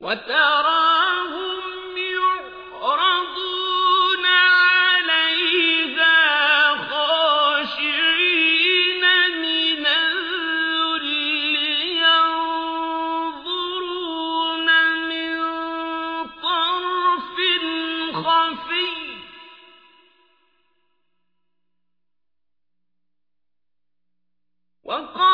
وتراهم يعرضون عليها خاشعين من الذل ينظرون من طرف خفي. وقال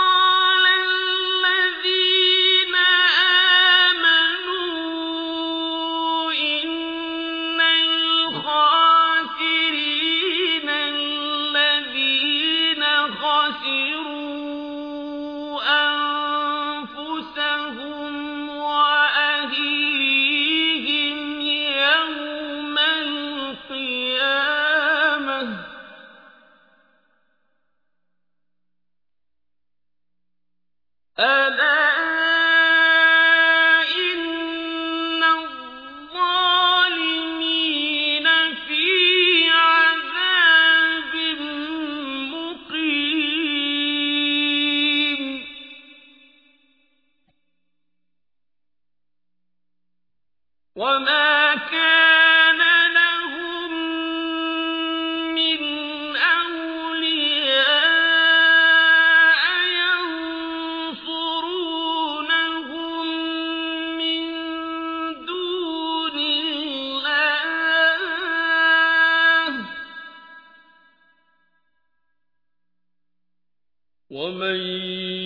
وما كان لهم من أولياء ينصرونهم من دون الله ومن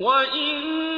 我应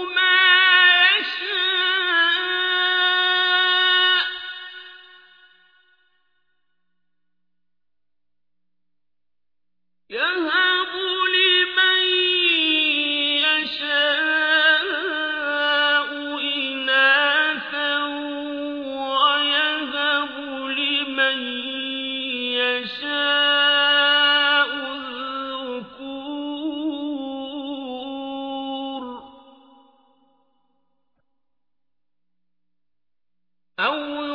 يشاء أو